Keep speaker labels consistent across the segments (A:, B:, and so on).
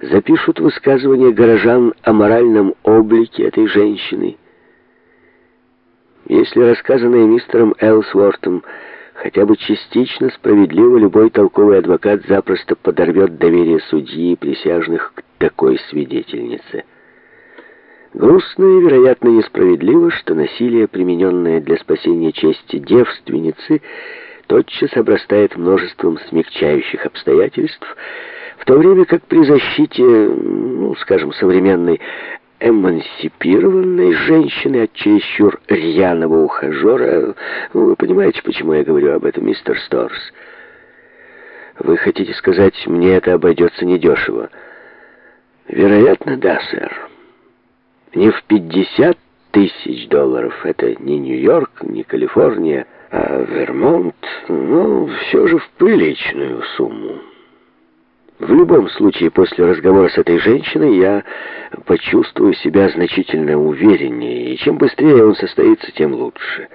A: запишут высказывания горожан о моральном облике этой женщины. Если рассказанное мистером Элсвортом хотя бы частично справедливо, любой толковый адвокат запросто подорвет доверие судьи и присяжных к такой свидетельнице. Грустно и, вероятно, несправедливо, что насилие, примененное для спасения чести девственницы, тотчас обрастает множеством смягчающих обстоятельств, то время как при защите, ну, скажем, современной эмансипированной женщины от чересчур рьяного ухажера, вы понимаете, почему я говорю об этом, мистер Сторс? Вы хотите сказать, мне это обойдется недешево? Вероятно, да, сэр. Не в 50 тысяч долларов. Это не Нью-Йорк, не Калифорния, а Вермонт. Ну, все же в приличную сумму. В любом случае, после разговора с этой женщиной я почувствую себя значительно увереннее, и чем быстрее он состоится, тем лучше.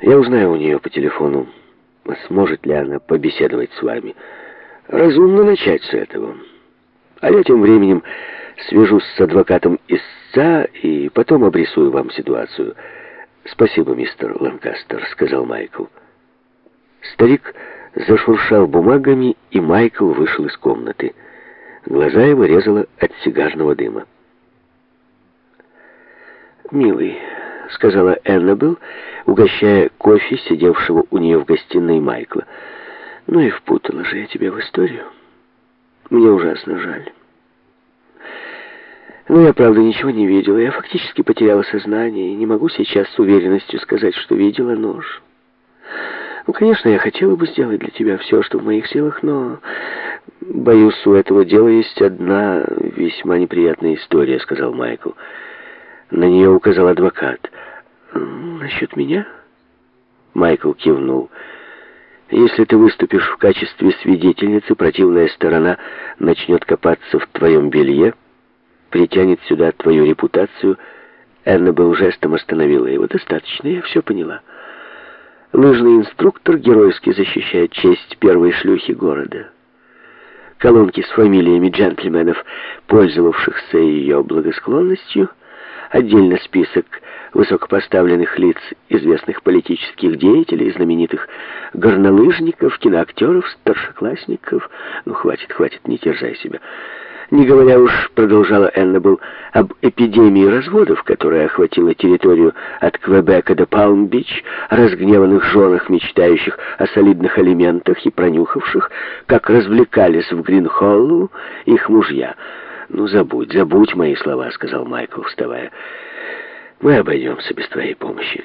A: Я узнаю у нее по телефону, сможет ли она побеседовать с вами. Разумно начать с этого. А я тем временем свяжусь с адвокатом истца и потом обрисую вам ситуацию. «Спасибо, мистер Ланкастер», — сказал Майкл. Старик зашуршал бумагами, и Майкл вышел из комнаты. Глаза его резало от сигарного дыма. «Милый», — сказала Эннабелл, угощая кофе, сидевшего у нее в гостиной Майкла. «Ну и впутала же я тебя в историю. Мне ужасно жаль». Ну, я, правда, ничего не видела. Я фактически потеряла сознание и не могу сейчас с уверенностью сказать, что видела нож. Ну, конечно, я хотела бы сделать для тебя все, что в моих силах, но... Боюсь, у этого дела есть одна весьма неприятная история, сказал Майкл. На нее указал адвокат. Насчет меня? Майкл кивнул. Если ты выступишь в качестве свидетельницы, противная сторона начнет копаться в твоем белье, притянет сюда твою репутацию. Энна был жестом остановила его. Достаточно, я все поняла. Лыжный инструктор геройски защищает честь первой шлюхи города. Колонки с фамилиями джентльменов, пользовавшихся ее благосклонностью, отдельно список высокопоставленных лиц, известных политических деятелей, знаменитых горнолыжников, киноактеров, старшеклассников. Ну, хватит, хватит, не терзай себя. Не говоря уж, продолжала Эннабл, об эпидемии разводов, которая охватила территорию от Квебека до Палм-Бич, разгневанных женах, мечтающих о солидных алиментах и пронюхавших, как развлекались в Гринхоллу их мужья. «Ну, забудь, забудь мои слова», — сказал Майкл, вставая. «Мы обойдемся без твоей помощи.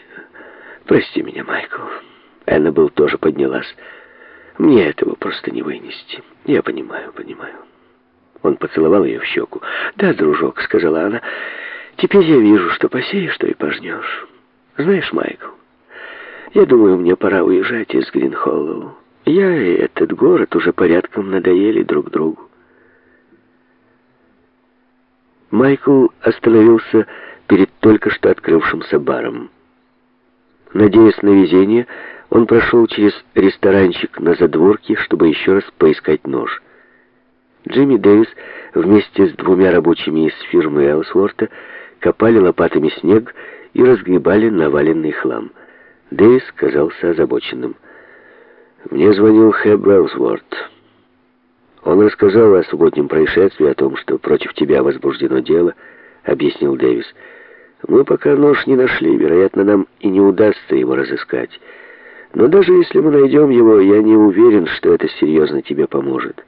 A: Прости меня, Майкл». Эннабл тоже поднялась. «Мне этого просто не вынести. Я понимаю, понимаю». Он поцеловал ее в щеку. «Да, дружок», — сказала она, — «теперь я вижу, что посеешь, что и пожнешь. Знаешь, Майкл, я думаю, мне пора уезжать из Гринхоллоу. Я и этот город уже порядком надоели друг другу». Майкл остановился перед только что открывшимся баром. Надеясь на везение, он прошел через ресторанчик на задворке, чтобы еще раз поискать нож. Джимми Дэвис вместе с двумя рабочими из фирмы Элсворта копали лопатами снег и разгребали наваленный хлам. Дэвис казался озабоченным. «Мне звонил Хэб Элсворт. Он рассказал о субботнем происшествии, о том, что против тебя возбуждено дело», — объяснил Дэвис. «Мы пока нож не нашли, вероятно, нам и не удастся его разыскать. Но даже если мы найдем его, я не уверен, что это серьезно тебе поможет».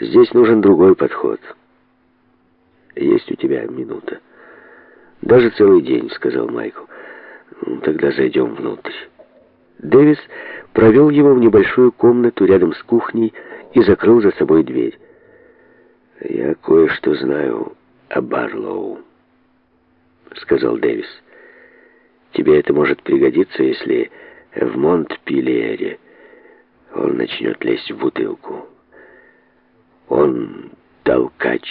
A: Здесь нужен другой подход. Есть у тебя минута. Даже целый день, сказал Майкл. Ну, тогда зайдем внутрь. Дэвис провел его в небольшую комнату рядом с кухней и закрыл за собой дверь. «Я кое-что знаю о Барлоу», — сказал Дэвис. «Тебе это может пригодиться, если в Монт-Пилиере он начнет лезть в бутылку». Он толкач.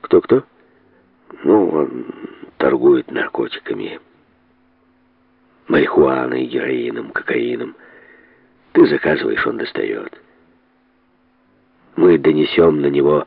A: Кто-кто? Ну, он торгует наркотиками. Марихуаной, героином, кокаином. Ты заказываешь, он достает. Мы донесем на него